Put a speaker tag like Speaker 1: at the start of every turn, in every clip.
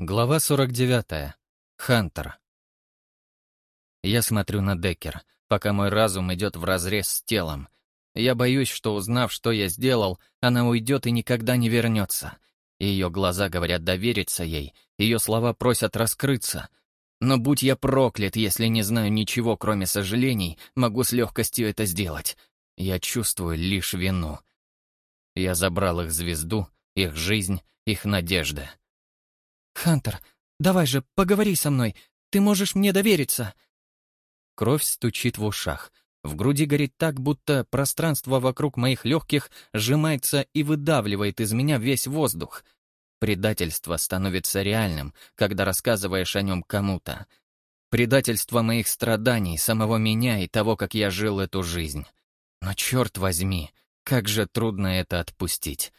Speaker 1: Глава 49. Хантер. Я смотрю на Деккер, пока мой разум идет вразрез с телом. Я боюсь, что, узнав, что я сделал, она уйдет и никогда не вернется. Ее глаза говорят довериться ей, ее слова просят раскрыться. Но будь я проклят, если не знаю ничего, кроме сожалений, могу с легкостью это сделать. Я чувствую лишь вину. Я забрал их звезду, их жизнь, их надежды.
Speaker 2: «Хантер, давай же, поговори со мной. Ты можешь мне довериться».
Speaker 1: Кровь стучит в ушах. В груди горит так, будто пространство вокруг моих легких сжимается и выдавливает из меня весь воздух. Предательство становится реальным, когда рассказываешь о нем кому-то. Предательство моих страданий, самого меня и того, как я жил эту жизнь. Но черт возьми, как же трудно это отпустить.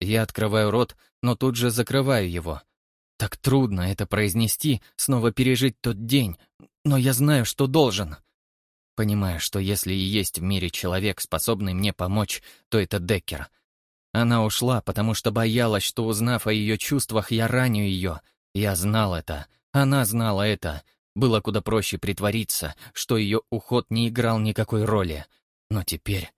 Speaker 1: Я открываю рот, но тут же закрываю его. Так трудно это произнести, снова пережить тот день, но я знаю, что должен. Понимаю, что если и есть в мире человек, способный мне помочь, то это Деккер. Она ушла, потому что боялась, что, узнав о ее чувствах, я раню ее. Я знал это. Она знала это. Было куда проще притвориться, что ее уход не играл никакой роли. Но теперь...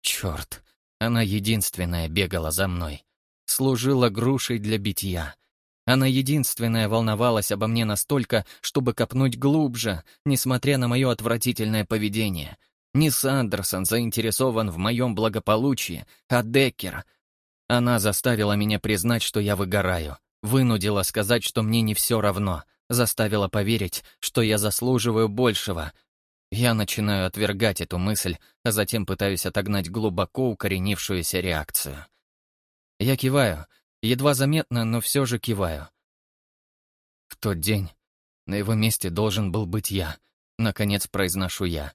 Speaker 1: Черт, она единственная бегала за мной. Служила грушей для битья. Она единственная волновалась обо мне настолько, чтобы копнуть глубже, несмотря на мое отвратительное поведение. Не Сандерсон заинтересован в моем благополучии, а Деккер. Она заставила меня признать, что я выгораю, вынудила сказать, что мне не все равно, заставила поверить, что я заслуживаю большего. Я начинаю отвергать эту мысль, а затем пытаюсь отогнать глубоко укоренившуюся реакцию. Я киваю — Едва заметно, но все же киваю. В тот день на его месте должен был быть я. Наконец произношу я.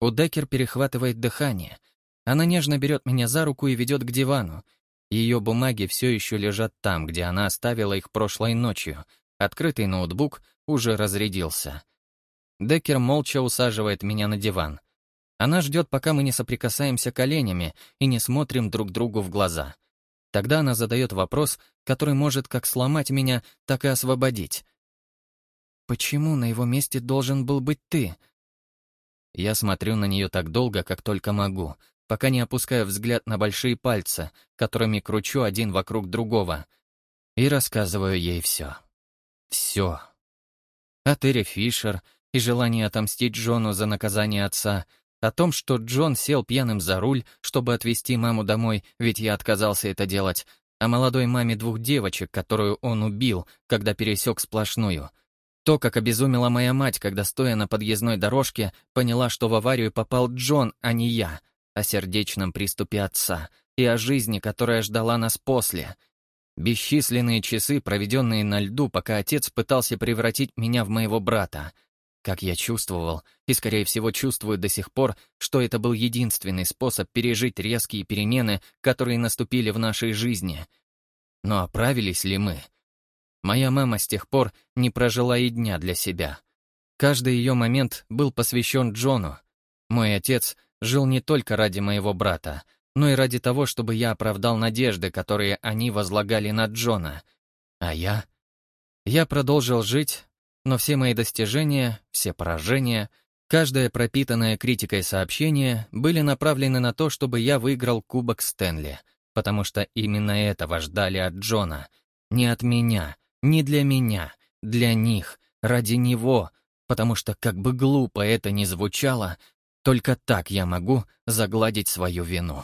Speaker 1: У Деккер перехватывает дыхание. Она нежно берет меня за руку и ведет к дивану. Ее бумаги все еще лежат там, где она оставила их прошлой ночью. Открытый ноутбук уже разрядился. Деккер молча усаживает меня на диван. Она ждет, пока мы не соприкасаемся коленями и не смотрим друг другу в глаза — Тогда она задает вопрос, который может как сломать меня, так и освободить. «Почему на его месте должен был быть ты?» Я смотрю на нее так долго, как только могу, пока не опускаю взгляд на большие пальцы, которыми кручу один вокруг другого, и рассказываю ей все. Все. О Терри Фишер и желание отомстить Джону за наказание отца — о том, что Джон сел пьяным за руль, чтобы отвезти маму домой, ведь я отказался это делать, о молодой маме двух девочек, которую он убил, когда пересек сплошную. То, как обезумела моя мать, когда, стоя на подъездной дорожке, поняла, что в аварию попал Джон, а не я, о сердечном приступе отца и о жизни, которая ждала нас после. Бесчисленные часы, проведенные на льду, пока отец пытался превратить меня в моего брата — как я чувствовал, и, скорее всего, чувствую до сих пор, что это был единственный способ пережить резкие перемены, которые наступили в нашей жизни. Но оправились ли мы? Моя мама с тех пор не прожила и дня для себя. Каждый ее момент был посвящен Джону. Мой отец жил не только ради моего брата, но и ради того, чтобы я оправдал надежды, которые они возлагали на Джона. А я? Я продолжил жить, но все мои достижения, все поражения, каждое пропитанное критикой сообщение были направлены на то, чтобы я выиграл Кубок Стэнли, потому что именно этого ждали от Джона. Не от меня, не для меня, для них, ради него, потому что, как бы глупо это ни звучало, только так я могу загладить свою вину.